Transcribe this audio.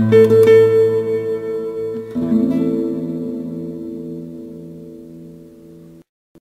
Música